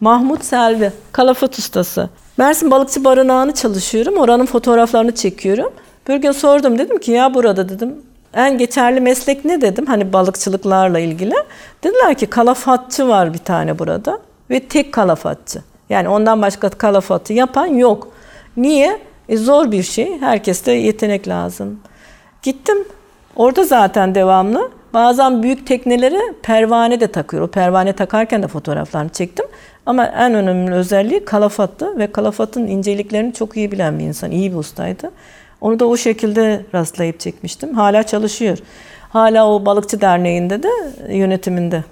Mahmut Selvi, kalafat ustası. Mersin Balıkçı Barınağı'nı çalışıyorum. Oranın fotoğraflarını çekiyorum. Bir gün sordum dedim ki ya burada dedim en geçerli meslek ne dedim hani balıkçılıklarla ilgili. Dediler ki kalafatçı var bir tane burada ve tek kalafatçı. Yani ondan başka kalafatı yapan yok. Niye? E zor bir şey. Herkeste yetenek lazım. Gittim. Orada zaten devamlı. Bazen büyük teknelere pervane de takıyor. O pervane takarken de fotoğraflarını çektim. Ama en önemli özelliği kalafattı ve kalafatın inceliklerini çok iyi bilen bir insan, iyi bir ustaydı. Onu da o şekilde rastlayıp çekmiştim. Hala çalışıyor. Hala o balıkçı derneğinde de yönetiminde.